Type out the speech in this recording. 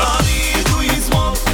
Sorry, do you smoke?